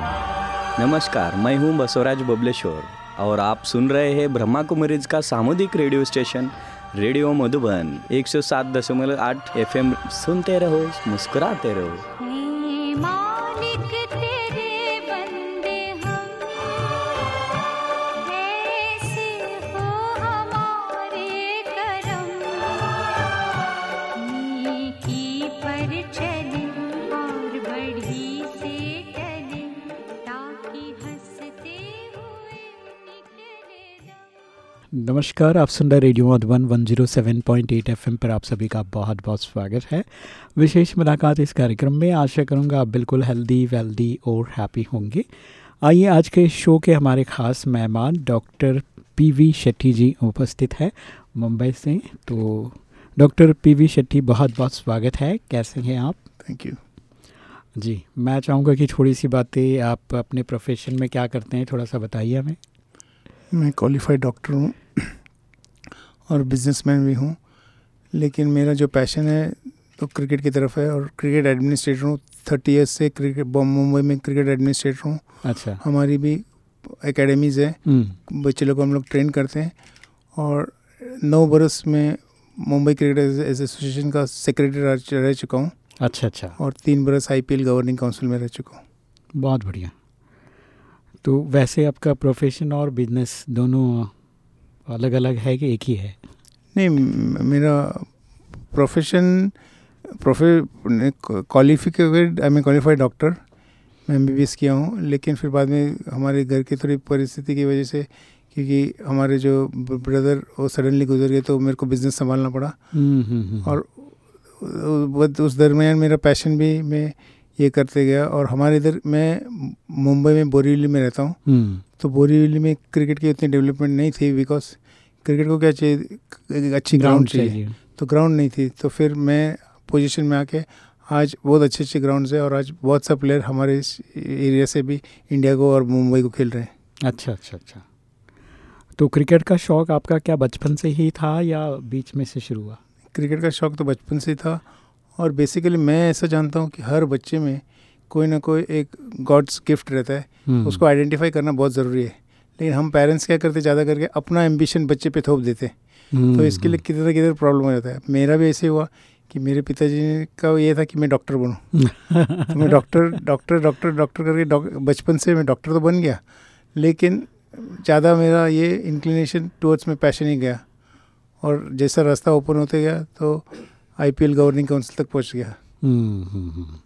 नमस्कार, मैं हूँ बसवराज बबलेश्वर और आप सुन रहे हैं ब्रह्मा कुमारीज का सामुदायिक रेडियो स्टेशन, रेडियो मधुबन, एक सौ सात दशमलव 107.8 एफएम। सुनते रहो, मुस्कुराते रहो। नमस्कार आप सुन रहे रेडियो मधुबन 107.8 एफएम पर आप सभी का बहुत बहुत स्वागत है। विशेष मुलाकात इस कार्यक्रम में आशा करूँगा आप बिल्कुल हेल्दी वेल्दी और हैप्पी होंगे। आइए आज के शो के हमारे खास मेहमान डॉक्टर पीवी शेट्टी जी उपस्थित है मुंबई से। तो डॉक्टर पीवी शेट्टी बहुत बहुत स्वागत है। कैसे हैं आप? थैंक यू जी मैं चाहूँगा कि थोड़ी सी बातें आप अपने प्रोफेशन में क्या करते हैं थोड़ा सा बताइए हमें। मैं क्वालिफाइड डॉक्टर हूँ और बिजनेसमैन भी हूँ। लेकिन मेरा जो पैशन है तो क्रिकेट की तरफ़ है और क्रिकेट एडमिनिस्ट्रेटर हूँ। थर्टी ईयर्स से क्रिकेट मुंबई में क्रिकेट एडमिनिस्ट्रेटर हूँ। अच्छा। हमारी भी एकेडमीज़ है। हम्म, बच्चे लोग को हम लोग ट्रेन करते हैं और नौ बरस में मुंबई क्रिकेट एसोसिएशन का सेक्रेटरी रह चुका हूँ। अच्छा अच्छा। और तीन बरस आईपीएल गवर्निंग काउंसिल में रह चुका हूँ। बहुत बढ़िया। तो वैसे आपका प्रोफेशन और बिज़नेस दोनों अलग अलग है कि एक ही है? नहीं मेरा profession प्रोफे qualificated I am qualified doctor मैं एम किया हूँ लेकिन फिर बाद में हमारे घर की थोड़ी परिस्थिति की वजह से क्योंकि हमारे जो ब्रदर वो सडनली गुजर गए तो मेरे को बिज़नेस संभालना पड़ा। हम्म, हम्म, हम्म, और उस दरमियान मेरा पैशन भी मैं ये करते गया और हमारे इधर मैं मुंबई में बोरीवली में रहता हूँ। हम्म, तो बोरीवली में क्रिकेट की उतनी डेवलपमेंट नहीं थी बिकॉज़ क्रिकेट को क्या चाहिए? अच्छी ग्राउंड चाहिए। तो ग्राउंड नहीं थी। तो फिर मैं पोजीशन में आके आज बहुत अच्छे अच्छे ग्राउंड है और आज बहुत सा प्लेयर हमारे इस एरिया से भी इंडिया को और मुंबई को खेल रहे हैं। अच्छा अच्छा अच्छा। तो क्रिकेट का शौक आपका क्या बचपन से ही था या बीच में से शुरू हुआ? क्रिकेट का शौक तो बचपन से ही था। और बेसिकली मैं ऐसा जानता हूँ कि हर बच्चे में कोई ना कोई एक गॉड्स गिफ्ट रहता है। हम्म, उसको आइडेंटिफाई करना बहुत ज़रूरी है। लेकिन हम पेरेंट्स क्या करते ज़्यादा करके अपना एम्बिशन बच्चे पे थोप देते हम्म, तो इसके लिए किधर किधर प्रॉब्लम हो जाता है। मेरा भी ऐसे हुआ कि मेरे पिताजी का ये था कि मैं डॉक्टर बनूँ। तो मैं डॉक्टर डॉक्टर डॉक्टर डॉक्टर करके बचपन से मैं डॉक्टर तो बन गया। लेकिन ज़्यादा मेरा ये इंक्लिनेशन टूवर्ड्स में पैशन ही गया। और जैसा रास्ता ओपन होते गया तो आईपीएल गवर्निंग काउंसिल तक पहुँच गया। हम्म, हम्म, हम्म।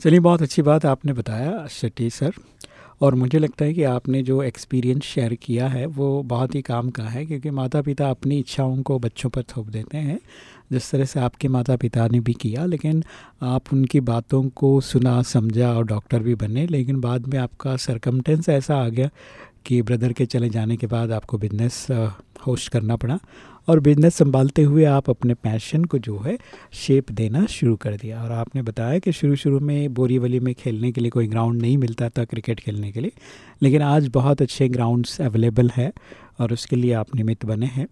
चलिए बहुत अच्छी बात आपने बताया शेट्टी सर। और मुझे लगता है कि आपने जो एक्सपीरियंस शेयर किया है वो बहुत ही काम का है क्योंकि माता पिता अपनी इच्छाओं को बच्चों पर थोप देते हैं। जिस तरह से आपके माता पिता ने भी किया लेकिन आप उनकी बातों को सुना समझा और डॉक्टर भी बने लेकिन बाद में आपका सरकमटेंस ऐसा आ गया कि ब्रदर के चले जाने के बाद आपको बिज़नेस होस्ट करना पड़ा और बिज़नेस संभालते हुए आप अपने पैशन को जो है शेप देना शुरू कर दिया। और आपने बताया कि शुरू शुरू में बोरीवली में खेलने के लिए कोई ग्राउंड नहीं मिलता था क्रिकेट खेलने के लिए, लेकिन आज बहुत अच्छे ग्राउंड्स अवेलेबल है और उसके लिए आप निमित्त बने हैं।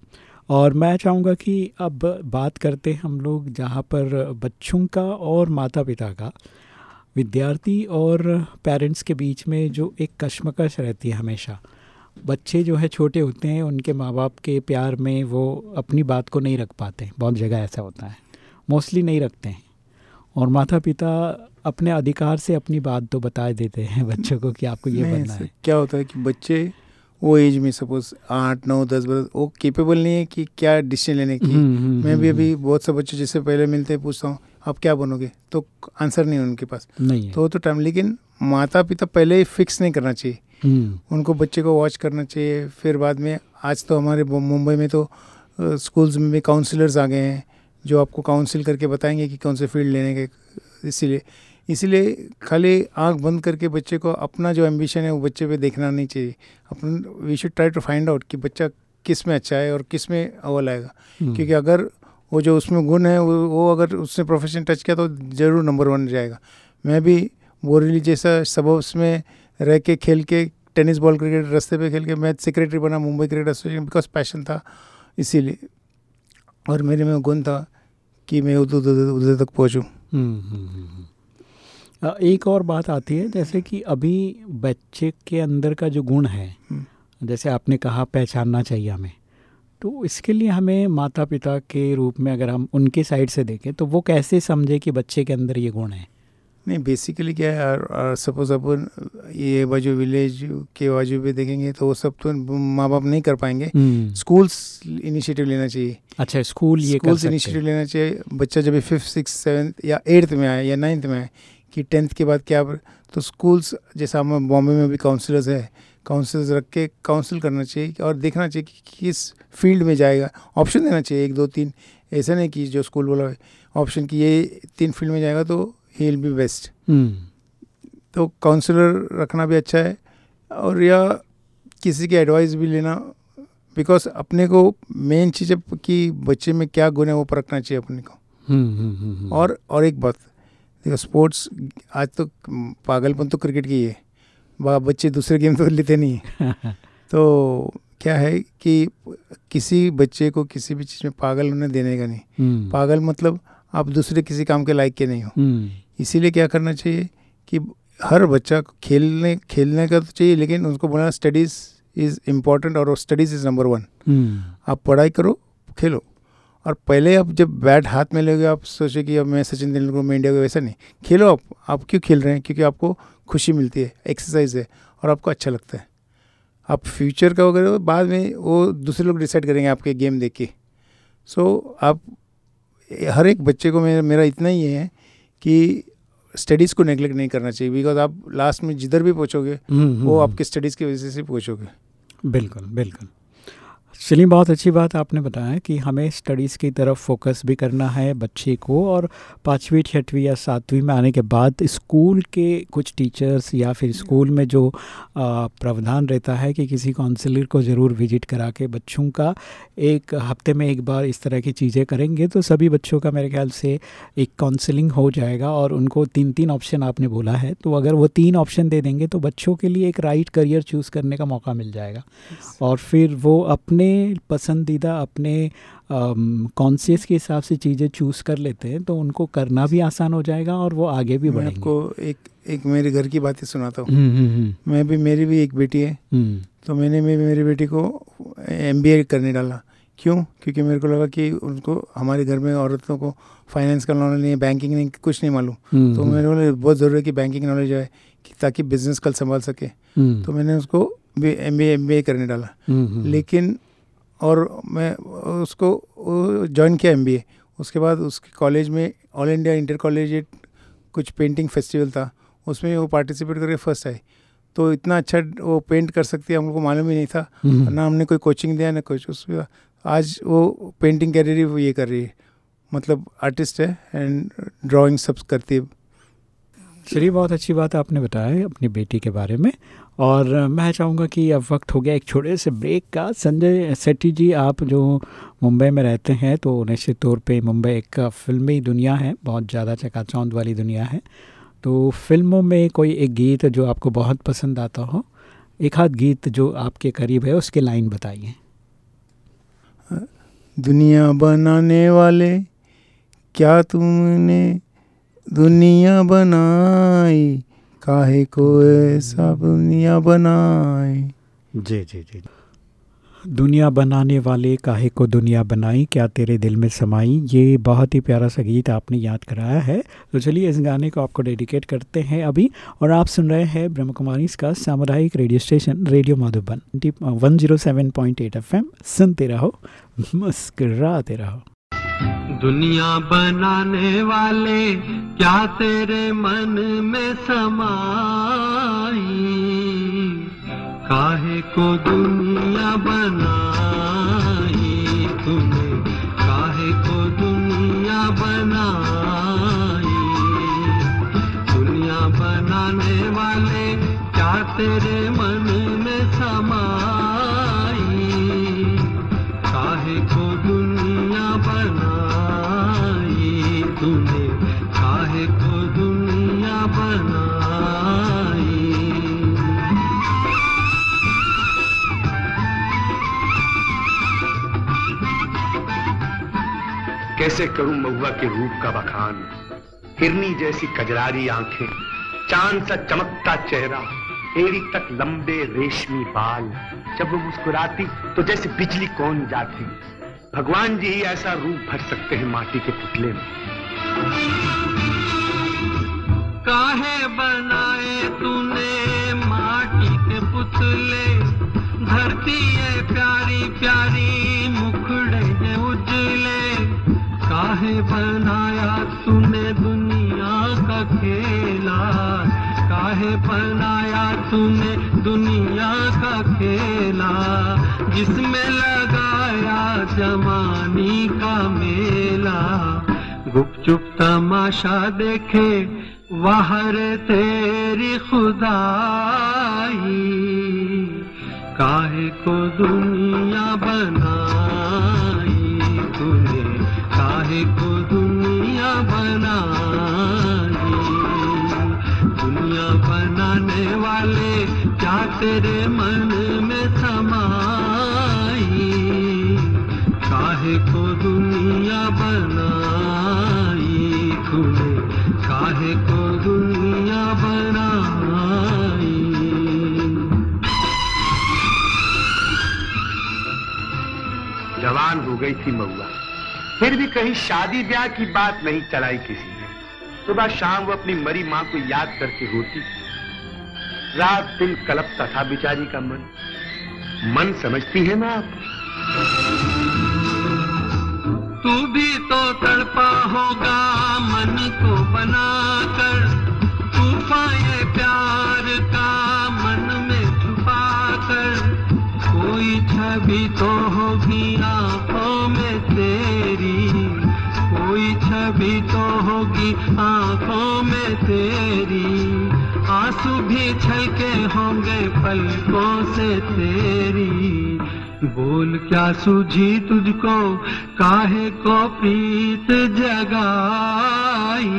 और मैं चाहूँगा कि अब बात करते हैं हम लोग जहाँ पर बच्चों का और माता पिता का। विद्यार्थी और पेरेंट्स के बीच में जो एक कश्मकश रहती है हमेशा। बच्चे जो है छोटे होते हैं उनके माँ बाप के प्यार में वो अपनी बात को नहीं रख पाते। बहुत जगह ऐसा होता है। मोस्टली नहीं रखते हैं। और माता पिता अपने अधिकार से अपनी बात तो बता देते हैं बच्चों को कि आपको ये बनना है। क्या होता है कि बच्चे वो एज में सपोज़ आठ नौ दस बरस वो केपेबल नहीं है कि क्या डिसीज़न लेने की। हम्म, हम्म, मैं भी हम्म, अभी बहुत से बच्चे जिससे पहले मिलते पूछता हूँ आप क्या बनोगे? तो आंसर नहीं है उनके पास। नहीं तो वो तो टाइम लेकिन माता पिता पहले ही फिक्स नहीं करना चाहिए। हम्म, उनको बच्चे को वॉच करना चाहिए। फिर बाद में आज तो हमारे मुंबई में तो स्कूल्स में भी काउंसलर्स आ गए हैं जो आपको काउंसिल करके बताएँगे कि कौन से फ़ील्ड लेने के इसीलिए इसीलिए खाली आँख बंद करके बच्चे को अपना जो एम्बिशन है वो बच्चे पे देखना नहीं चाहिए। अपन we should try to find out कि बच्चा किसमें अच्छा है और किसमें अव्वल आएगा हम्म, क्योंकि अगर वो जो उसमें गुण है वो, वो अगर उसने प्रोफेशन टच किया तो ज़रूर नंबर वन जाएगा। मैं भी बोरेली जैसा सबब्स में रह के खेल के टेनिस बॉल क्रिकेट रस्ते पे खेल के मैं सेक्रेटरी बना Mumbai cricket association because passion था इसीलिए। और मेरे में गुण था कि मैं उधर उधर उधर तक पहुँचूँ। हम्म, हम्म, हम्म, एक और बात आती है जैसे कि अभी बच्चे के अंदर का जो गुण है। जैसे आपने कहा पहचानना चाहिए हमें। तो इसके लिए हमें माता पिता के रूप में अगर हम उनके साइड से देखें तो वो कैसे समझे कि बच्चे के अंदर ये गुण है? नहीं बेसिकली क्या है सपोज़ अपन ये बाजू विलेज के बाजू पे देखेंगे तो वो सब तो माँ बाप नहीं कर पाएँगे। हम्म, स्कूल्स इनिशिएटिव लेना चाहिए। अच्छा स्कूल ये स्कूल्स इनिशिएटिव लेना चाहिए। बच्चा जब फिफ्थ सिक्स सेवन्थ या एट्थ में आए या नाइन्थ में आए कि टेंथ के बाद क्या तो स्कूल्स जैसा हम बॉम्बे में भी काउंसलर्स है काउंसलर्स रख के काउंसिल करना चाहिए और देखना चाहिए कि किस फ़ील्ड में जाएगा। ऑप्शन देना चाहिए एक दो तीन। ऐसा नहीं कि जो स्कूल वाला ऑप्शन कि ये तीन फ़ील्ड में जाएगा तो ही विल बी बेस्ट हम्म, तो काउंसलर रखना भी अच्छा है और या किसी की एडवाइस भी लेना बिकॉज़ अपने को मेन चीज़ है कि बच्चे में क्या गुण है वो परखना चाहिए अपने को। हम्म, हम्म, हम्म। और और एक बात देखो स्पोर्ट्स आज तो पागलपन तो क्रिकेट की है। बच्चे दूसरे गेम तो लेते नहीं तो क्या है कि किसी बच्चे को किसी भी चीज़ में पागल होने देने का नहीं। हम्म, पागल मतलब आप दूसरे किसी काम के लायक के नहीं हो। हम्म, इसीलिए क्या करना चाहिए कि हर बच्चा खेलने खेलने का तो चाहिए लेकिन उसको बोलना स्टडीज़ इज़ इंपॉर्टेंट और स्टडीज़ इज़ नंबर वन आप पढ़ाई करो खेलो। और पहले आप जब बैट हाथ में लोगे आप सोचे कि अब मैं सचिन तेंदुलकर मैं इंडिया को वैसा नहीं। खेलो आप आप क्यों खेल रहे हैं? क्योंकि आपको खुशी मिलती है एक्सरसाइज है और आपको अच्छा लगता है। आप फ्यूचर का वगैरह बाद में वो दूसरे लोग डिसाइड करेंगे आपके गेम देख के सो आप हर एक बच्चे को मेरा मेरा इतना ही है कि स्टडीज़ को नेगलेक्ट नहीं करना चाहिए बिकॉज़ आप लास्ट में जिधर भी पहुँचोगे हम्म, वो हम्म, आपके स्टडीज़ की वजह से पहुँचोगे। बिल्कुल बिल्कुल। चलिए बहुत अच्छी बात आपने बताया कि हमें स्टडीज़ की तरफ़ फोकस भी करना है बच्चे को और पाँचवीं छठवीं या सातवीं में आने के बाद स्कूल के कुछ टीचर्स या फिर स्कूल में जो प्रावधान रहता है कि किसी काउंसिलर को ज़रूर विज़िट करा के बच्चों का एक हफ़्ते में एक बार इस तरह की चीज़ें करेंगे तो सभी बच्चों का मेरे ख्याल से एक काउंसलिंग हो जाएगा और उनको तीन तीन ऑप्शन आपने बोला है तो अगर वो तीन ऑप्शन दे देंगे तो बच्चों के लिए एक राइट करियर चूज़ करने का मौका मिल जाएगा। और फिर वो अपने पसंदीदा अपने कॉन्शियस के हिसाब से चीज़ें चूज़ कर लेते हैं तो उनको करना भी आसान हो जाएगा और वो आगे भी मैं बढ़ेंगे। आपको एक एक मेरे घर की बातें सुनाता हूँ। हम्म, हम्म, हम्म, मैं भी मेरी भी एक बेटी है। तो मैंने भी मेरी बेटी को एमबीए करने डाला। क्यों? क्योंकि मेरे को लगा कि उनको हमारे घर में औरतों को फाइनेंस का नॉलेज नहीं है बैंकिंग नहीं कुछ नहीं मालूम। तो मेरे को बहुत ज़रूरी है कि बैंकिंग नॉलेज है कि ताकि बिज़नेस कल संभाल सके। तो मैंने उसको एम बी एम करने डाला। हम्म, हम्म, लेकिन और मैं उसको ज्वाइन किया एमबीए उसके बाद उसके कॉलेज में ऑल इंडिया इंटर कॉलेज कुछ पेंटिंग फेस्टिवल था। उसमें वो पार्टिसिपेट करके फ़र्स्ट आई तो इतना अच्छा वो पेंट कर सकती है हम लोग को मालूम ही नहीं था। हम्म, ना हमने कोई कोचिंग दिया ना कुछ। उसमें आज वो पेंटिंग कैरियर ही वो ये कर रही है। मतलब आर्टिस्ट है एंड ड्राइंग सब करती है। चलिए बहुत अच्छी बात आपने बताया अपनी बेटी के बारे में। और मैं चाहूँगा कि अब वक्त हो गया एक छोटे से ब्रेक का। संजय सेट्टी जी, आप जो मुंबई में रहते हैं तो निश्चित तौर पे मुंबई एक फिल्मी दुनिया है, बहुत ज़्यादा चकाचौंध वाली दुनिया है। तो फ़िल्मों में कोई एक गीत जो आपको बहुत पसंद आता हो, एक आध गीत जो आपके करीब है, उसके लाइन बताइए। दुनिया बनाने वाले, क्या तुमने दुनिया बनाई? काहे को ऐसा दुनिया बनाए? जी जी जी। दुनिया बनाने वाले काहे को दुनिया बनाई? क्या तेरे दिल में समाई? ये बहुत ही प्यारा सा गीत आपने याद कराया है। तो चलिए इस गाने को आपको डेडिकेट करते हैं अभी। और आप सुन रहे हैं ब्रह्म कुमारी का सामुदायिक radio station, radio Madhuban. One zero seven point eight F M. सुनते रहो, मुस्कराते रहो। दुनिया बनाने वाले, क्या तेरे मन में समाई? काहे को दुनिया बनाई तूने? काहे को दुनिया बनाई? दुनिया बनाने वाले, क्या तेरे कैसे करूँ महुआ के रूप का बखान। हिरनी जैसी कजरारी आँखें, चाँद सा चमकता चेहरा, एड़ी तक लंबे रेशमी बाल। जब वो मुस्कुराती तो जैसे बिजली कौन जाती। भगवान जी ही ऐसा रूप भर सकते हैं माटी के पुतले में। काहे बनाए तूने माटी के पुतले? धरती है प्यारी प्यारी उजले काहे बनाया तूने दुनिया का खेला। काहे बनाया तूने दुनिया का खेला। जिसमें लगाया जमानी का मेला। गुपचुप तमाशा देखे, वाहर तेरी खुदाई। काहे को दुनिया बनाई तूने? काहे को दुनिया बनाई। दुनिया बनाने वाले क्या तेरे मन में समाई? काहे को दुनिया बनाई? तूने काहे को दुनिया बनाई? जवान हो गई थी महुआ। फिर भी कहीं शादी ब्याह की बात नहीं चलाई किसी ने। सुबह शाम वो अपनी मरी माँ को याद करके रोती। रात दिन कलपता था बिचारी का मन। मन समझती है ना आप? तू भी तो तड़पा होगा मन को बनाकर। तूफ़ान ये प्यार का मन में छुपा कर कोई छवि तो होगी आँखों में तेरी छवि तो होगी आँखों में तेरी। आँसू भी छलके होंगे पलकों से तेरी। बोल क्या सूझी तुझको, काहे को प्रीत जगाई?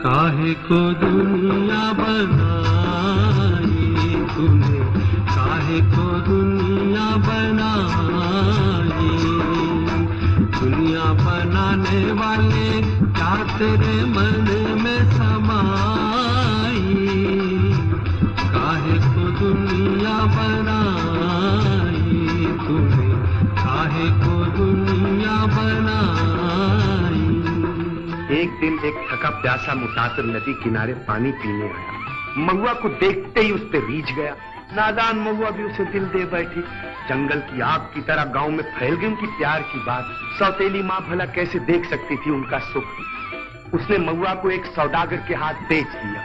काहे को दुनिया बनाई तूने? काहे को दुनिया बनाई? बनाने वाले क्या तेरे मन में समाई? काहे को दुनिया बनाई तूने? काहे को दुनिया बनाई? एक दिन एक थका प्यासा मुसाफिर नदी किनारे पानी पीने आया। महुआ को देखते ही उस पे रीझ गया। नादान महुआ भी उसे दिल दे बैठी। जंगल की आग की तरह गाँव में फैल गई उनकी प्यार की बात। सौतेली माँ भला कैसे देख सकती थी उनका सुख? उसने महुआ को एक सौदागर के हाथ बेच दिया।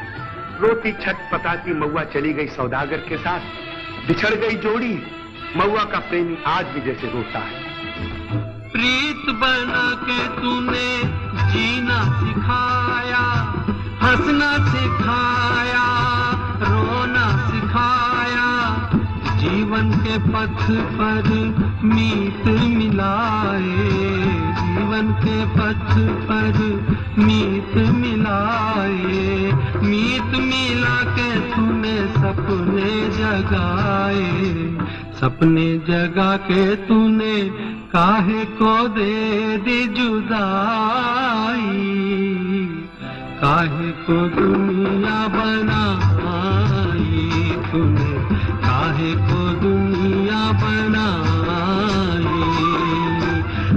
रोती छत पताती महुआ चली गई सौदागर के साथ। बिछड़ गई जोड़ी। महुआ का प्रेमी आज भी जैसे रोता है। प्रीत बना के तूने जीना सिखाया, हंसना सिखाया। जीवन के पथ पर मीत मिलाए, जीवन के पथ पर मीत मिलाए, मीत मिला के तूने सपने जगाए, सपने जगा के तूने काहे को दे दी जुदाई, काहे को दुनिया बनाई तूने, काहे को दुनिया बनाई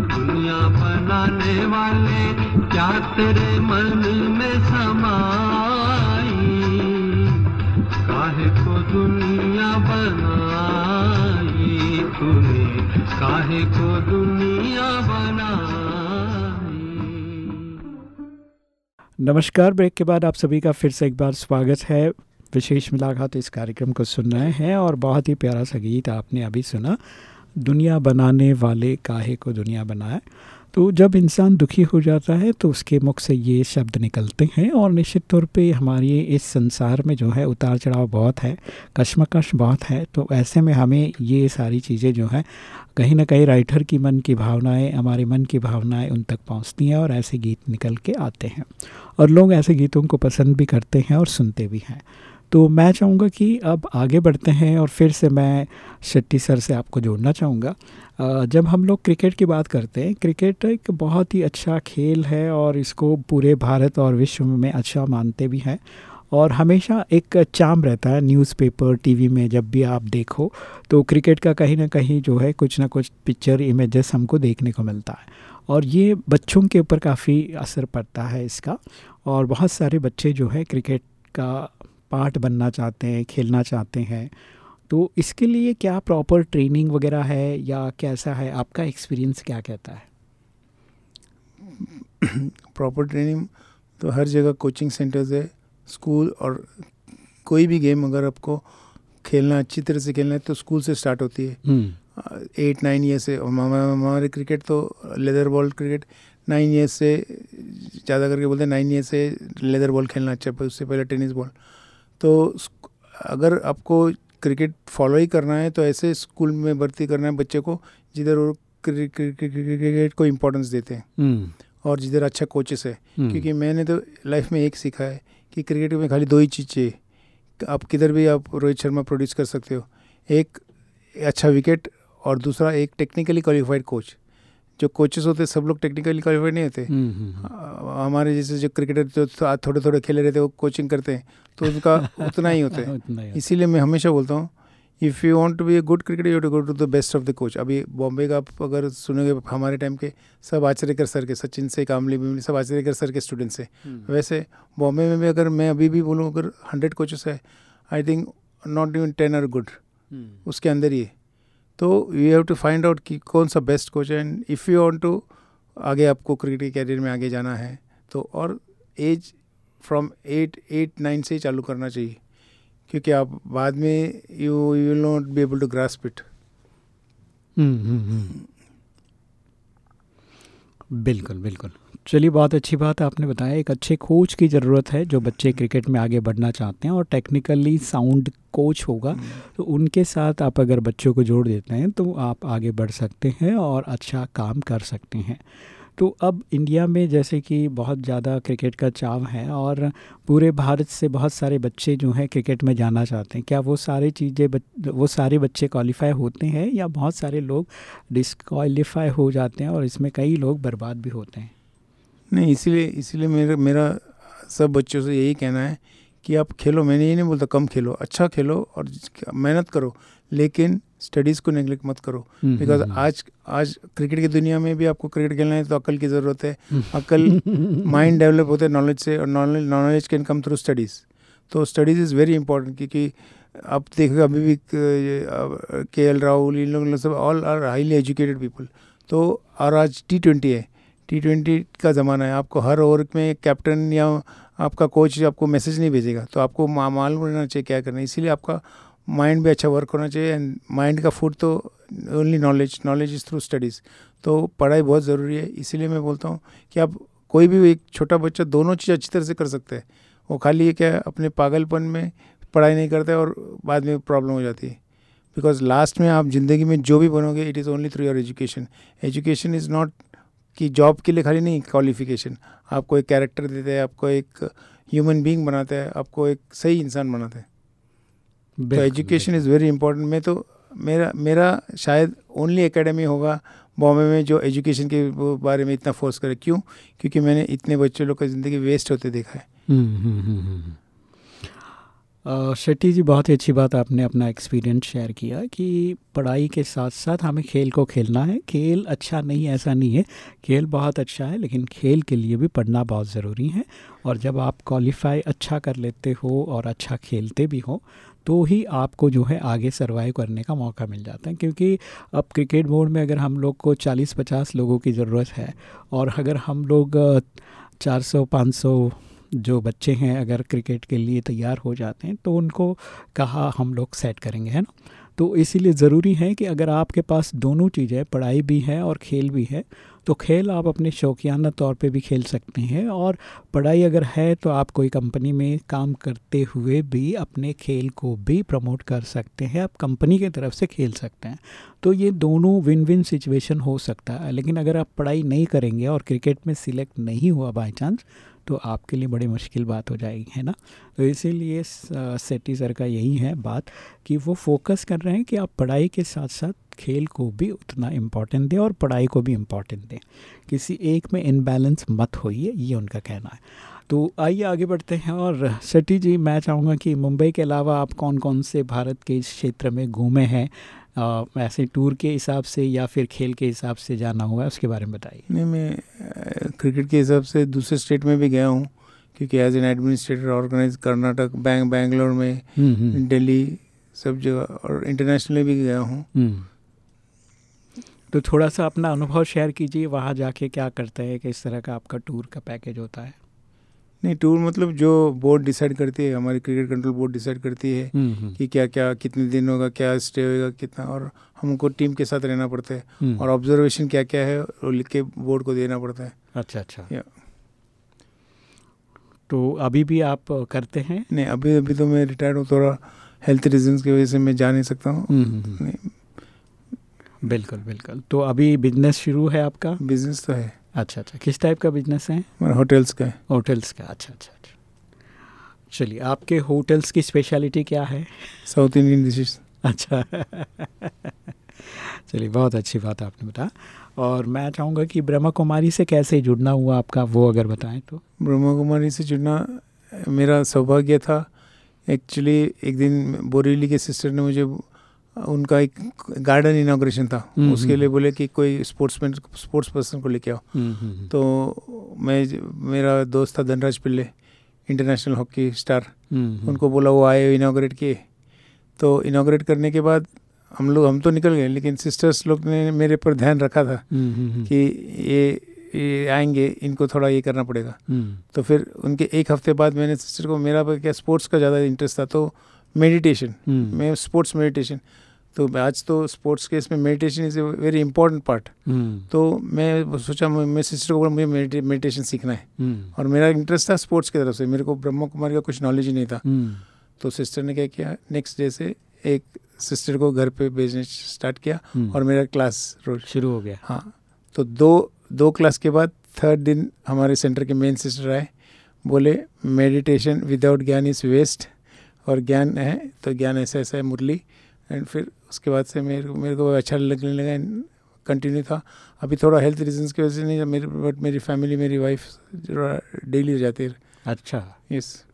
दुनिया बनाने वाले क्या तेरे मन में समाई? काहे को दुनिया बनाई तूने? काहे को दुनिया बनाई? नमस्कार, ब्रेक के बाद आप सभी का फिर से एक बार स्वागत है। विशेष मुलाकात इस कार्यक्रम को सुन रहे हैं और बहुत ही प्यारा सा गीत आपने अभी सुना, दुनिया बनाने वाले काहे को दुनिया बनाए। तो जब इंसान दुखी हो जाता है तो उसके मुख से ये शब्द निकलते हैं और निश्चित तौर पे हमारे इस संसार में जो है उतार चढ़ाव बहुत है, कश्मकश बहुत है। तो ऐसे में हमें ये सारी चीज़ें जो है, कहीं ना कहीं राइटर की मन की भावनाएँ, हमारे मन की भावनाएँ उन तक पहुँचती हैं और ऐसे गीत निकल के आते हैं। और लोग ऐसे गीतों को पसंद भी करते हैं और सुनते भी हैं। तो मैं चाहूँगा कि अब आगे बढ़ते हैं और फिर से मैं शेट्टी सर से आपको जोड़ना चाहूँगा। जब हम लोग क्रिकेट की बात करते हैं, क्रिकेट एक बहुत ही अच्छा खेल है और इसको पूरे भारत और विश्व में अच्छा मानते भी हैं और हमेशा एक चाम रहता है न्यूज़पेपर, टीवी में जब भी आप देखो तो क्रिकेट का कहीं ना कहीं जो है कुछ ना कुछ पिक्चर, इमेजेस हमको देखने को मिलता है और ये बच्चों के ऊपर काफ़ी असर पड़ता है इसका और बहुत सारे बच्चे जो है क्रिकेट का पार्ट बनना चाहते हैं खेलना चाहते हैं। तो इसके लिए क्या प्रॉपर ट्रेनिंग वगैरह है या कैसा है? आपका एक्सपीरियंस क्या कहता है? प्रॉपर ट्रेनिंग तो हर जगह कोचिंग सेंटर्स है स्कूल और कोई भी गेम अगर आपको खेलना अच्छी तरह से खेलना है तो स्कूल से स्टार्ट होती है। एट नाइन ईयर से और हमारे क्रिकेट तो leather ball cricket nine years से ज़्यादा करके बोलते हैं नाइन ईयर से लेदर बॉल खेलना अच्छा उससे पहले टेनिस बॉल तो अगर आपको क्रिकेट फॉलो ही करना है तो ऐसे स्कूल में भर्ती करना है बच्चे को जिधर वो क्रि- क्रि- क्रि- क्रि- क्रिकेट को इम्पोर्टेंस देते हैं। और जिधर अच्छा कोचेस है। क्योंकि मैंने तो लाइफ में एक सीखा है कि क्रिकेट में खाली दो ही चीज़ चाहिए। आप किधर भी आप रोहित शर्मा प्रोड्यूस कर सकते हो। एक अच्छा विकेट और दूसरा एक टेक्निकली क्वालिफाइड कोच जो कोचेस होते सब लोग टेक्निकली क्वालिफाइड नहीं होते। आ, हमारे जैसे जो क्रिकेटर जो थोड़े थोड़े खेले रहते वो कोचिंग करते हैं तो उनका उतना ही होता है। इसीलिए मैं हमेशा बोलता हूँ if you want to be a good cricketer you to go to the best of the coach अभी बॉम्बे का आप अगर सुनोगे हमारे टाइम के सब आचरेकर सर के सचिन से कामली बिमली सब आचरेकर सर के स्टूडेंट्स हैं वैसे बॉम्बे में भी अगर मैं अभी भी बोलूँ अगर हंड्रेड कोचेस है I think not even ten are good उसके अंदर ही है। तो you have to find out कि कौन सा बेस्ट कोच है and if you want to आगे आपको क्रिकेट कैरियर में आगे जाना है तो और age from eight eight nine से ही चालू करना चाहिए, क्योंकि आप बाद में you you will not be able to grasp it बिल्कुल बिल्कुल। चलिए बहुत अच्छी बात है आपने बताया। एक अच्छे कोच की ज़रूरत है जो बच्चे क्रिकेट में आगे बढ़ना चाहते हैं और टेक्निकली साउंड कोच होगा। तो उनके साथ आप अगर बच्चों को जोड़ देते हैं तो आप आगे बढ़ सकते हैं और अच्छा काम कर सकते हैं। तो अब इंडिया में जैसे कि बहुत ज़्यादा क्रिकेट का चाव है और पूरे भारत से बहुत सारे बच्चे जो हैं क्रिकेट में जाना चाहते हैं। क्या वो सारी चीज़ें वो सारे बच्चे क्वालिफाई होते हैं या बहुत सारे लोग डिसक्वालीफाई हो जाते हैं और इसमें कई लोग बर्बाद भी होते हैं? नहीं इसीलिए इसीलिए मेरा मेरा सब बच्चों से यही कहना है कि आप खेलो। मैंने ये नहीं बोलता कम खेलो अच्छा खेलो और मेहनत करो लेकिन स्टडीज़ को नेग्लेक्ट मत करो। बिकॉज़ आज आज क्रिकेट की दुनिया में भी आपको क्रिकेट खेलना है तो अकल की ज़रूरत है। अकल माइंड डेवलप होता है नॉलेज से और knowledge knowledge can come through studies तो स्टडीज़ इज़ वेरी इंपॉर्टेंट क्योंकि आप देखोगे अभी भी के एल राहुल इन लोग सब all are highly educated people तो और आज टी ट्वेंटी है। टी ट्वेंटी का ज़माना है। आपको हर ओवर में कैप्टन या आपका कोच आपको मैसेज नहीं भेजेगा। तो आपको मालूम रहना चाहिए क्या करना है। इसीलिए आपका माइंड भी अच्छा वर्क होना चाहिए एंड माइंड का फ़ूड तो only knowledge knowledge is through studies तो पढ़ाई बहुत ज़रूरी है। इसीलिए मैं बोलता हूँ कि आप कोई भी एक छोटा बच्चा दोनों चीज़ अच्छी तरह से कर सकते हैं। वो खाली ये क्या अपने पागलपन में पढ़ाई नहीं करता और बाद में प्रॉब्लम हो जाती है। बिकॉज़ लास्ट में आप ज़िंदगी में जो भी बनोगे it is only through your education education is not कि जॉब के लिए खाली नहीं क्वालिफिकेशन आपको एक कैरेक्टर देता है आपको एक ह्यूमन बीइंग बनाता है आपको एक सही इंसान बनाता है। तो एजुकेशन इज़ वेरी इंपॉर्टेंट मैं तो मेरा मेरा शायद ओनली एकेडमी होगा बॉम्बे में जो एजुकेशन के बारे में इतना फोर्स करे। क्यों? क्योंकि मैंने इतने बच्चे लोग का ज़िंदगी वेस्ट होते देखा है। अ, शेट्टी जी, बहुत ही अच्छी बात आपने अपना एक्सपीरियंस शेयर किया कि पढ़ाई के साथ साथ हमें खेल को खेलना है। खेल अच्छा नहीं, ऐसा नहीं है। खेल बहुत अच्छा है, लेकिन खेल के लिए भी पढ़ना बहुत ज़रूरी है। और जब आप क्वालिफाई अच्छा कर लेते हो और अच्छा खेलते भी हो तो ही आपको जो है आगे सर्वाइव करने का मौका मिल जाता है। क्योंकि अब क्रिकेट बोर्ड में अगर हम लोग को 40-50 लोगों की ज़रूरत है, और अगर हम लोग 400-500 जो बच्चे हैं अगर क्रिकेट के लिए तैयार हो जाते हैं तो उनको कहा हम लोग सेट करेंगे, है ना? तो इसीलिए ज़रूरी है कि अगर आपके पास दोनों चीज़ें, पढ़ाई भी है और खेल भी है तो खेल आप अपने शौकियाना तौर पे भी खेल सकते हैं और पढ़ाई अगर है तो आप कोई कंपनी में काम करते हुए भी अपने खेल को भी प्रमोट कर सकते हैं, आप कंपनी की तरफ़ से खेल सकते हैं। तो ये दोनों विन विन सिचुएशन हो सकता है, लेकिन अगर आप पढ़ाई नहीं करेंगे और क्रिकेट में सिलेक्ट नहीं हुआ बाई चांस तो आपके लिए बड़ी मुश्किल बात हो जाएगी, है ना? तो इसीलिए सेट्टी सर का यही है बात कि वो फोकस कर रहे हैं कि आप पढ़ाई के साथ साथ खेल को भी उतना इम्पोर्टेंट दें और पढ़ाई को भी इम्पोर्टेंट दें। किसी एक में इनबैलेंस मत होइए, ये उनका कहना है। तो आइए आगे बढ़ते हैं और सेट्टी जी, मैं चाहूँगा कि मुंबई के अलावा आप कौन कौन से भारत के इस क्षेत्र में घूमे हैं? ऐसे टूर के हिसाब से या फिर खेल के हिसाब से जाना हुआ है उसके बारे में बताइए। नहीं मैं क्रिकेट के हिसाब से दूसरे स्टेट में भी गया हूँ क्योंकि as an administrator organise Karnataka bank Bangalore में हम्म, हम्म, दिल्ली सब जगह और इंटरनेशनली भी गया हूँ। हम्म। तो थोड़ा सा अपना अनुभव शेयर कीजिए वहाँ जाके क्या करते हैं किस तरह का आपका टूर का पैकेज होता है। नहीं टूर मतलब जो बोर्ड डिसाइड करती है हमारी क्रिकेट कंट्रोल बोर्ड डिसाइड करती है हम्म, हम्म, कि क्या क्या कितने दिन होगा क्या स्टे होगा कितना और हमको टीम के साथ रहना पड़ता है। हम्म। और ऑब्जर्वेशन क्या क्या है वो लिख के बोर्ड को देना पड़ता है। अच्छा अच्छा। तो अभी भी आप करते हैं? नहीं अभी अभी तो मैं रिटायर्ड हूँ थोड़ा हेल्थ रीजंस की वजह से मैं जा नहीं सकता हूँ। बिल्कुल बिल्कुल। तो अभी बिज़नेस शुरू है आपका? बिज़नेस तो है। अच्छा अच्छा। किस टाइप का बिज़नेस है? होटल्स का होटल्स का अच्छा अच्छा अच्छा। चलिए आपके होटल्स की स्पेशलिटी क्या है? साउथ इंडियन डिशेस अच्छा। चलिए बहुत अच्छी बात आपने बताया। और मैं चाहूँगा कि ब्रह्मा कुमारी से कैसे जुड़ना हुआ आपका वो अगर बताएँ तो। ब्रह्मा कुमारी से जुड़ना मेरा सौभाग्य था। एक्चुअली एक दिन बोरीवली के सिस्टर ने मुझे उनका एक गार्डन इनाग्रेशन था। हम्म, उसके हम्म। लिए बोले कि कोई स्पोर्ट्समैन स्पोर्ट्स पर्सन को लेके आओ। तो तो मैं मेरा दोस्त था Dhanraj Pillay international hockey star. उनको बोला वो आए इनाग्रेट किए। तो इनाग्रेट करने के बाद हम लोग हम तो निकल गए लेकिन सिस्टर्स लोग ने मेरे पर ध्यान रखा था कि ये ये आएँगे इनको थोड़ा ये करना पड़ेगा। तो फिर उनके एक हफ़्ते बाद मैंने सिस्टर को मेरा क्या स्पोर्ट्स का ज़्यादा इंटरेस्ट था तो मेडिटेशन मैं स्पोर्ट्स मेडिटेशन तो आज तो स्पोर्ट्स के इसमें meditation is a very important part तो मैं सोचा मैं सिस्टर को बोला मुझे मेडिटेशन सीखना है. और मेरा इंटरेस्ट था स्पोर्ट्स की तरफ़ से। मेरे को ब्रह्मा कुमारी का कुछ नॉलेज ही नहीं था। तो सिस्टर ने क्या किया? नेक्स्ट डे से एक सिस्टर को घर पे भेजने स्टार्ट किया और मेरा क्लास रोज शुरू हो गया। हाँ। तो दो दो क्लास के बाद थर्ड दिन हमारे सेंटर के मेन सिस्टर आए। बोले मेडिटेशन विदाउट ज्ञान इज़ वेस्ट और ज्ञान है तो ज्ञान ऐसा ऐसा है मुरली। एंड फिर उसके बाद से मेरे मेरे को अच्छा लगने लगा कंटिन्यू था। अभी थोड़ा हेल्थ रीजंस की वजह से नहीं मेरी बट मेरी फैमिली मेरी वाइफ डेली हो जाती है। अच्छा। यस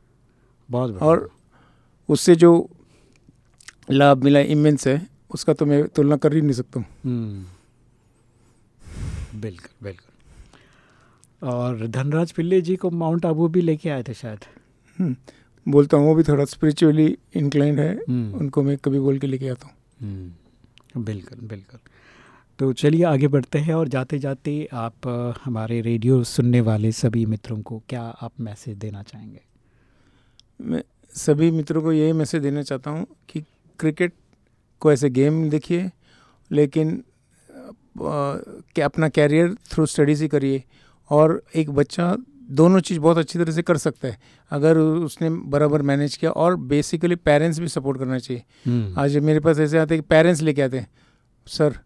बहुत और उससे जो लाभ मिला इमेंस है उसका तो मैं तुलना कर ही नहीं सकता हूँ। हम्म। बिल्कुल बिल्कुल। और धनराज पिल्ले जी को माउंट आबू भी लेके आए थे शायद। हम्म, बोलता हूँ वो भी थोड़ा स्पिरिचुअली इंक्लाइंड है। हम्म। उनको मैं कभी बोल के लेके आता हूँ। बिल्कुल बिल्कुल। तो चलिए आगे बढ़ते हैं और जाते जाते आप हमारे रेडियो सुनने वाले सभी मित्रों को क्या आप मैसेज देना चाहेंगे? मैं सभी मित्रों को यही मैसेज देना चाहता हूँ कि क्रिकेट को ऐसे गेम देखिए, लेकिन अपना कैरियर थ्रू स्टडीज़ ही करिए। और एक बच्चा दोनों चीज़ बहुत अच्छी तरह से कर सकता है। अगर उसने बराबर मैनेज किया और बेसिकली पेरेंट्स भी सपोर्ट करना चाहिए। आज मेरे पास ऐसे आते हैं कि पेरेंट्स लेके आते हैं सर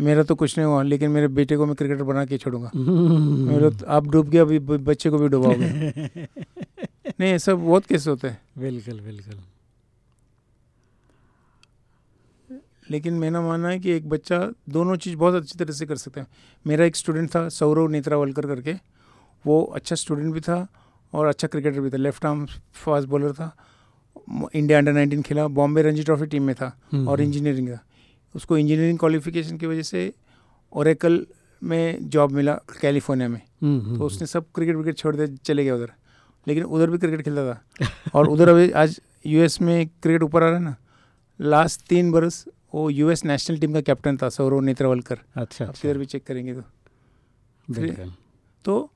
मेरा तो कुछ नहीं हुआ लेकिन मेरे बेटे को मैं क्रिकेटर बना के छोड़ूँगा। मेरे तो आप डूब गया अभी बच्चे को भी डुबाओगे। नहीं ऐसा बहुत केस होता है। बिल्कुल बिल्कुल। लेकिन मेरा मानना है कि एक बच्चा दोनों चीज़ बहुत अच्छी तरह से कर सकता है। मेरा एक स्टूडेंट था सौरव नेत्रावलकर करके। वो अच्छा स्टूडेंट भी था और अच्छा क्रिकेटर भी था। लेफ़्ट आर्म फास्ट बॉलर था। इंडिया अंडर 19 खेला। बॉम्बे रणजी ट्रॉफी टीम में था हम्म, और इंजीनियरिंग था उसको इंजीनियरिंग क्वालिफिकेशन की वजह से ओरेकल में जॉब मिला कैलिफ़ोर्निया में। हम्म, हम्म, तो उसने सब क्रिकेट विकेट छोड़ दिया चले गया उधर। लेकिन उधर भी क्रिकेट खेलता था। और उधर अभी आज यूएस में क्रिकेट ऊपर आ रहा है ना लास्ट तीन बरस वो यूएस नेशनल टीम का कैप्टन था सौरव नेत्रावलकर। अच्छा अच्छा। किधर भी चेक करेंगे तो। तो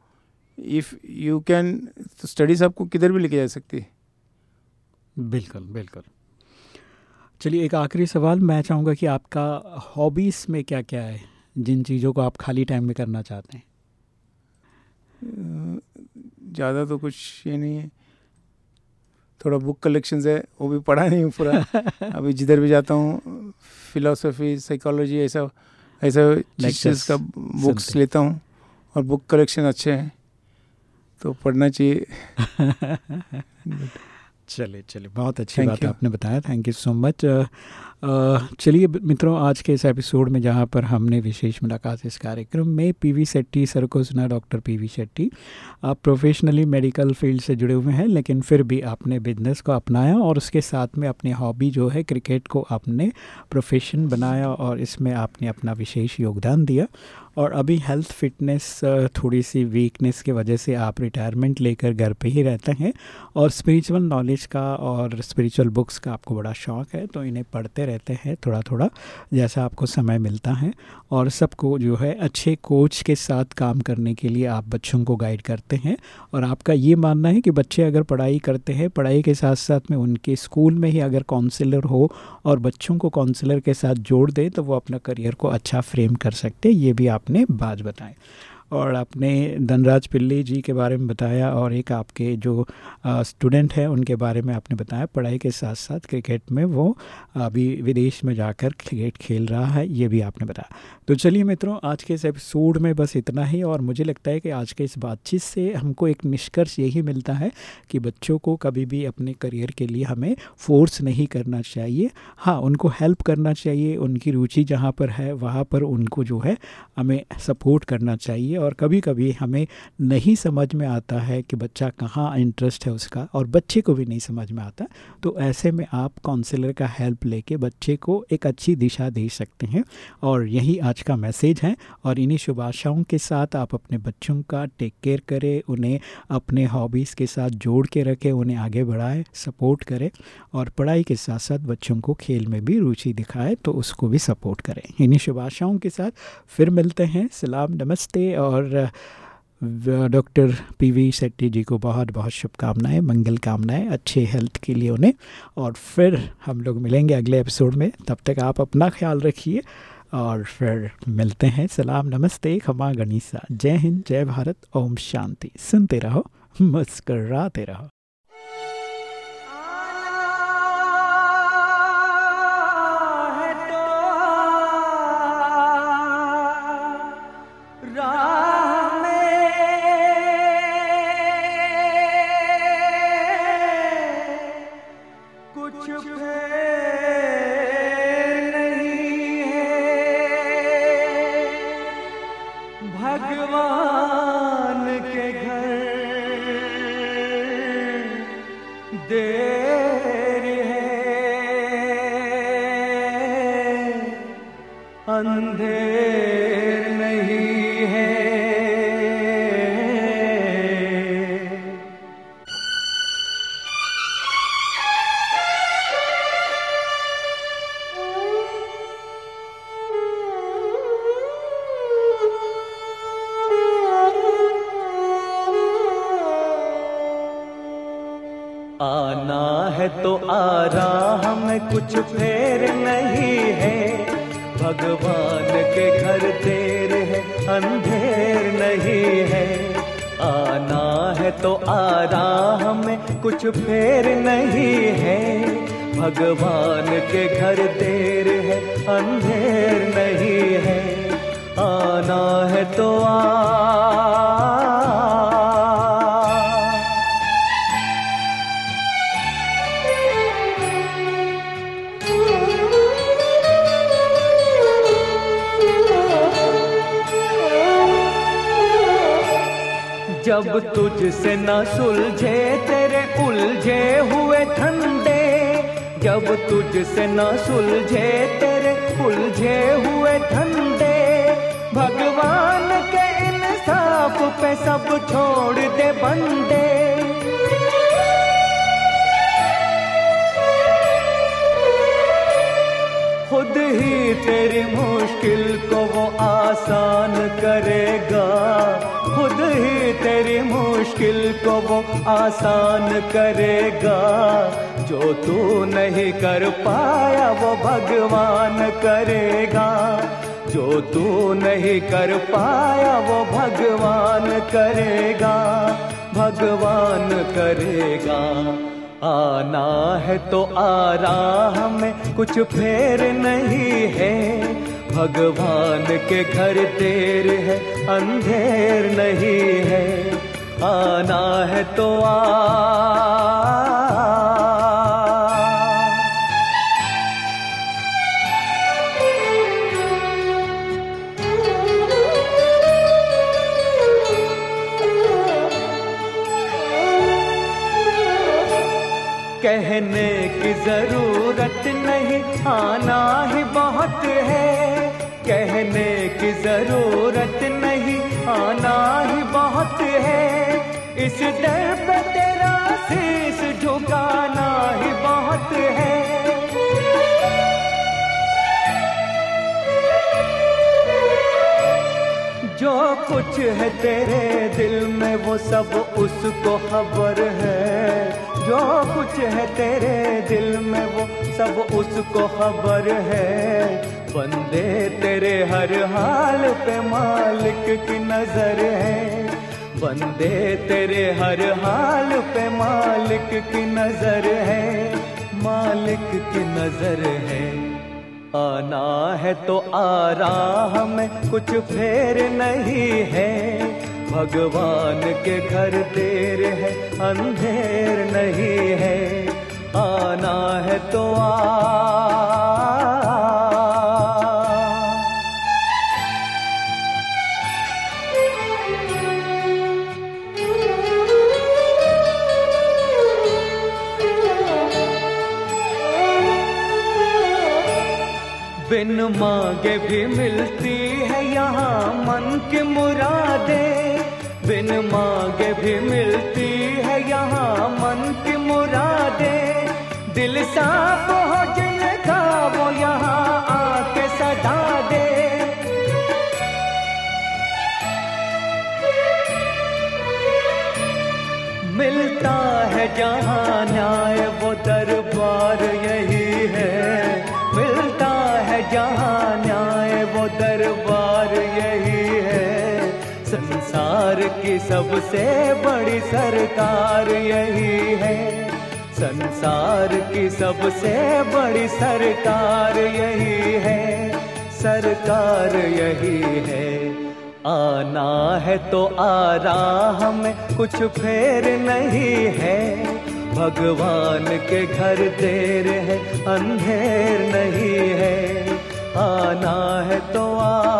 इफ़ यू कैन तो स्टडीज़ आपको किधर भी लेके जा सकती है? बिल्कुल बिल्कुल। चलिए एक आखिरी सवाल मैं चाहूँगा कि आपका हॉबीज़ में क्या क्या है? जिन चीज़ों को आप खाली टाइम में करना चाहते हैं। ज़्यादा तो कुछ ये नहीं है। थोड़ा बुक कलेक्शंस है वो भी पढ़ा नहीं हूँ पूरा। अभी जिधर भी जाता हूँ फिलोसफी साइकोलॉजी ऐसा ऐसा चीज़ का बुक्स लेता हूँ और बुक कलेक्शन अच्छे हैं। तो पढ़ना चाहिए। चलिए चलिए बहुत अच्छी Thank बात you. आपने बताया थैंक यू सो मच चलिए मित्रों आज के इस एपिसोड में जहाँ पर हमने विशेष मुलाकात इस कार्यक्रम में पीवी शेट्टी सर को सुना डॉक्टर पीवी शेट्टी। आप प्रोफेशनली मेडिकल फ़ील्ड से जुड़े हुए हैं लेकिन फिर भी आपने बिज़नेस को अपनाया और उसके साथ में अपनी हॉबी जो है क्रिकेट को आपने प्रोफेशन बनाया और इसमें आपने अपना विशेष योगदान दिया। और अभी हेल्थ फिटनेस थोड़ी सी वीकनेस की वजह से आप रिटायरमेंट लेकर घर पे ही रहते हैं और स्पिरिचुअल नॉलेज का और स्पिरिचुअल बुक्स का आपको बड़ा शौक़ है तो इन्हें पढ़ते रहते हैं थोड़ा थोड़ा जैसा आपको समय मिलता है और सबको जो है अच्छे कोच के साथ काम करने के लिए आप बच्चों को गाइड करते हैं और आपका ये मानना है कि बच्चे अगर पढ़ाई करते हैं, पढ़ाई के साथ साथ में उनके स्कूल में ही अगर काउंसिलर हो और बच्चों को काउंसिलर के साथ जोड़ दे तो वो अपना करियर को अच्छा फ्रेम कर सकते हैं, ये भी आपने बाज बताई और आपने धनराज पिल्ली जी के बारे में बताया और एक आपके जो स्टूडेंट हैं, उनके बारे में आपने बताया। पढ़ाई के साथ साथ क्रिकेट में वो अभी विदेश में जाकर क्रिकेट खेल रहा है, ये भी आपने बताया। तो चलिए मित्रों, आज के इस एपिसोड में बस इतना ही और मुझे लगता है कि आज के इस बातचीत से हमको एक निष्कर्ष यही मिलता है कि बच्चों को कभी भी अपने करियर के लिए हमें फोर्स नहीं करना चाहिए। हाँ उनको हेल्प करना चाहिए, उनकी रुचि जहाँ पर है, वहाँ पर उनको जो है, हमें सपोर्ट करना चाहिए और कभी कभी हमें नहीं समझ में आता है कि बच्चा कहाँ इंटरेस्ट है उसका और बच्चे को भी नहीं समझ में आता तो ऐसे में आप काउंसलर का हेल्प लेके बच्चे को एक अच्छी दिशा दे सकते हैं। और यही आज का मैसेज है और इन्हीं शुभ आशाओं के साथ आप अपने बच्चों का टेक केयर करें, उन्हें अपने हॉबीज़ के साथ जोड़ के रखें, उन्हें आगे बढ़ाएँ सपोर्ट करें और पढ़ाई के साथ साथ बच्चों को खेल में भी रुचि दिखाएँ तो उसको भी सपोर्ट करें। इन्हीं शुभ आशाओं के साथ फिर मिलते हैं। सलाम, नमस्ते और व- डॉक्टर पीवी सेट्टी जी को बहुत बहुत शुभकामनाएँ, मंगल कामनाएँ, अच्छे हेल्थ के लिए उन्हें। और फिर हम लोग मिलेंगे अगले एपिसोड में। तब तक आप अपना ख्याल रखिए और फिर मिलते हैं। सलाम, नमस्ते, खमा गणिसा जय हिंद, जय भारत। ओम शांति। सुनते रहो, मुस्कराते रहो। भगवान के घर। देर रहा हमें कुछ फेर नहीं है। भगवान के घर देर है, अंधेर नहीं है। आना है तो आ। जब तुझसे न सुलझे, तेरे उलझे हुए धंधे जब तुझसे न सुलझे, तेरे उलझे हुए धंधे भगवान के इंसाफ पे सब छोड़ दे बंदे। खुद ही तेरी मुश्किल को वो आसान करेगा। खुद ही तेरी मुश्किल को वो आसान करेगा। जो तू नहीं कर पाया वो भगवान करेगा। जो तू नहीं कर पाया वो भगवान करेगा। भगवान करेगा। आना है तो आ रहा हमें कुछ फेर नहीं है। भगवान के घर देर है, अंधेर नहीं है, आना है तो आ। कहने की ज़रूरत नहीं, आना ही बहुत है। ज़रूरत नहीं, आना ही बहुत है। इस दर पे तेरा शीश झुकाना ही बहुत है। जो कुछ है तेरे दिल में, वो सब उसको खबर है। जो कुछ है तेरे दिल में, वो सब उसको खबर है। बंदे तेरे हर हाल पे मालिक की नज़र है। बंदे तेरे हर हाल पे मालिक की नज़र है। मालिक की नज़र है। आना है तो आ रहा में कुछ फेर नहीं है। भगवान के घर देर है, अंधेर नहीं है। आना है तो आ। बिन मांगे भी मिलती है यहाँ मन की मुरादे। बिन मांगे भी मिलती है यहाँ मन की मुरादे। दिल साफ़ हो जिनका वो यहाँ आके सदा दे। मिलता है जहाँ की सबसे बड़ी सरकार यही है। संसार की सबसे बड़ी सरकार यही है। सरकार यही है। आना है तो आ रहा में कुछ फेर नहीं है। भगवान के घर देर है, अंधेर नहीं है। आना है तो आ